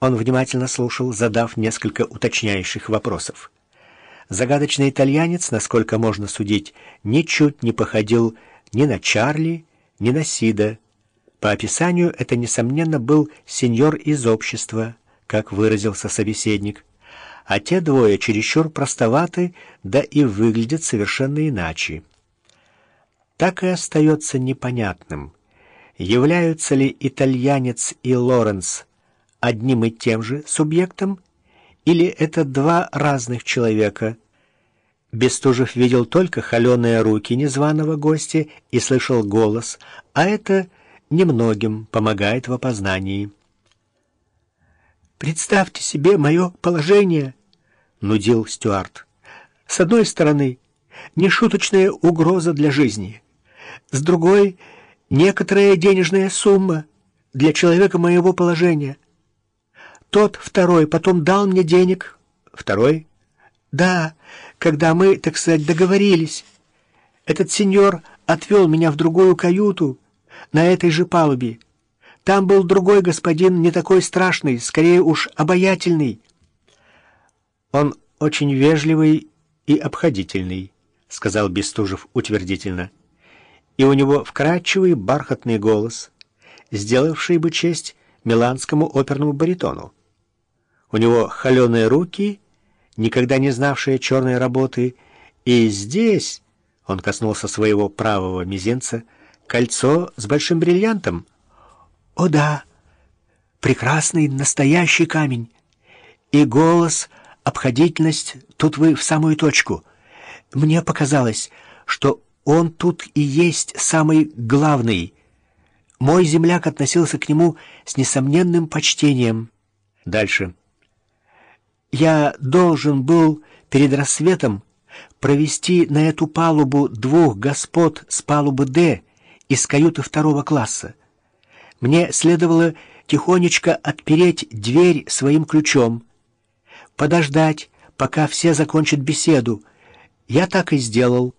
Он внимательно слушал, задав несколько уточняющих вопросов. Загадочный итальянец, насколько можно судить, ничуть не походил ни на Чарли, ни на Сида. По описанию это, несомненно, был сеньор из общества, как выразился собеседник. А те двое чересчур простоваты, да и выглядят совершенно иначе. Так и остается непонятным, являются ли итальянец и Лоренс одним и тем же субъектом, или это два разных человека. Бестужев видел только холеные руки незваного гостя и слышал голос, а это немногим помогает в опознании. «Представьте себе мое положение», — нудил Стюарт. «С одной стороны, нешуточная угроза для жизни, с другой — некоторая денежная сумма для человека моего положения». Тот второй потом дал мне денег. Второй? Да, когда мы, так сказать, договорились. Этот сеньор отвел меня в другую каюту на этой же палубе. Там был другой господин, не такой страшный, скорее уж обаятельный. Он очень вежливый и обходительный, сказал Бестужев утвердительно. И у него вкрадчивый бархатный голос, сделавший бы честь миланскому оперному баритону. У него холеные руки, никогда не знавшие черной работы, и здесь, он коснулся своего правого мизинца, кольцо с большим бриллиантом. О да, прекрасный настоящий камень. И голос, обходительность, тут вы в самую точку. Мне показалось, что он тут и есть самый главный. Мой земляк относился к нему с несомненным почтением. Дальше. Я должен был перед рассветом провести на эту палубу двух господ с палубы «Д» из каюты второго класса. Мне следовало тихонечко отпереть дверь своим ключом, подождать, пока все закончат беседу. Я так и сделал.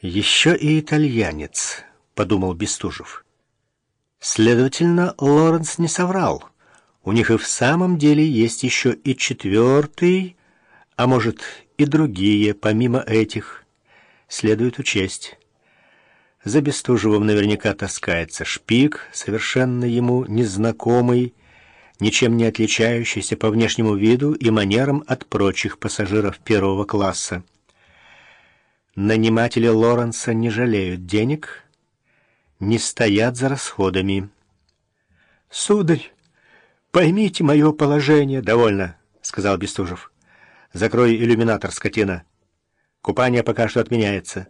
«Еще и итальянец», — подумал Бестужев. Следовательно, Лоренс не соврал. У них и в самом деле есть еще и четвертый, а может и другие, помимо этих. Следует учесть. За Бестужевым наверняка таскается шпик, совершенно ему незнакомый, ничем не отличающийся по внешнему виду и манерам от прочих пассажиров первого класса. Наниматели Лоренса не жалеют денег, не стоят за расходами. «Сударь!» «Поймите мое положение». «Довольно», — сказал Бестужев. «Закрой иллюминатор, скотина. Купание пока что отменяется.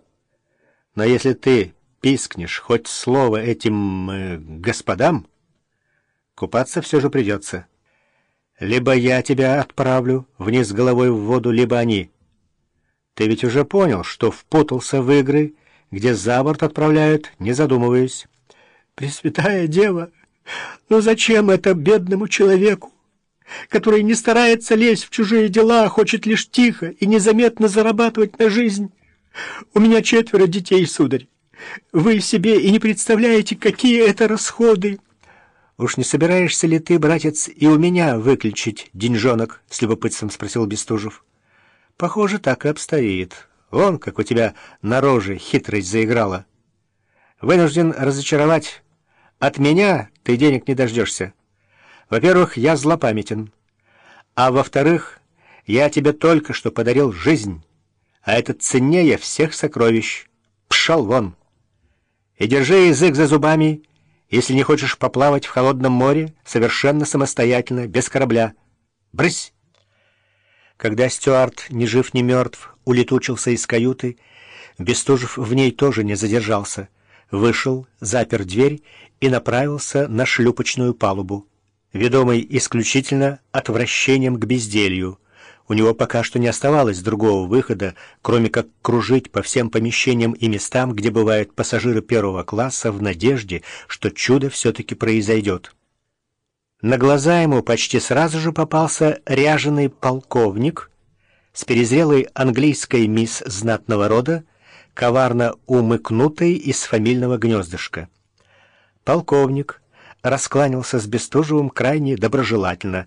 Но если ты пискнешь хоть слово этим э, господам, купаться все же придется. Либо я тебя отправлю вниз головой в воду, либо они. Ты ведь уже понял, что впутался в игры, где за борт отправляют, не задумываясь». «Пресвятая Дева!» Но зачем это бедному человеку, который не старается лезть в чужие дела, а хочет лишь тихо и незаметно зарабатывать на жизнь? У меня четверо детей, сударь. Вы себе и не представляете, какие это расходы. Уж не собираешься ли ты, братец, и у меня выключить деньжонок? С любопытством спросил Бестужев. Похоже, так и обстоит. Вон, как у тебя на роже хитрость заиграла. Вынужден разочаровать от меня ты денег не дождешься. Во-первых, я злопамятен. А во-вторых, я тебе только что подарил жизнь, а это ценнее всех сокровищ. Пшел вон. И держи язык за зубами, если не хочешь поплавать в холодном море совершенно самостоятельно, без корабля. Брысь! Когда Стюарт, ни жив ни мертв, улетучился из каюты, Бестужев в ней тоже не задержался — вышел, запер дверь и направился на шлюпочную палубу, ведомый исключительно отвращением к безделью. У него пока что не оставалось другого выхода, кроме как кружить по всем помещениям и местам, где бывают пассажиры первого класса, в надежде, что чудо все-таки произойдет. На глаза ему почти сразу же попался ряженый полковник с перезрелой английской мисс знатного рода, коварно умыкнутой из фамильного гнездышка. Полковник, раскланялся с Бестужевым крайне доброжелательно.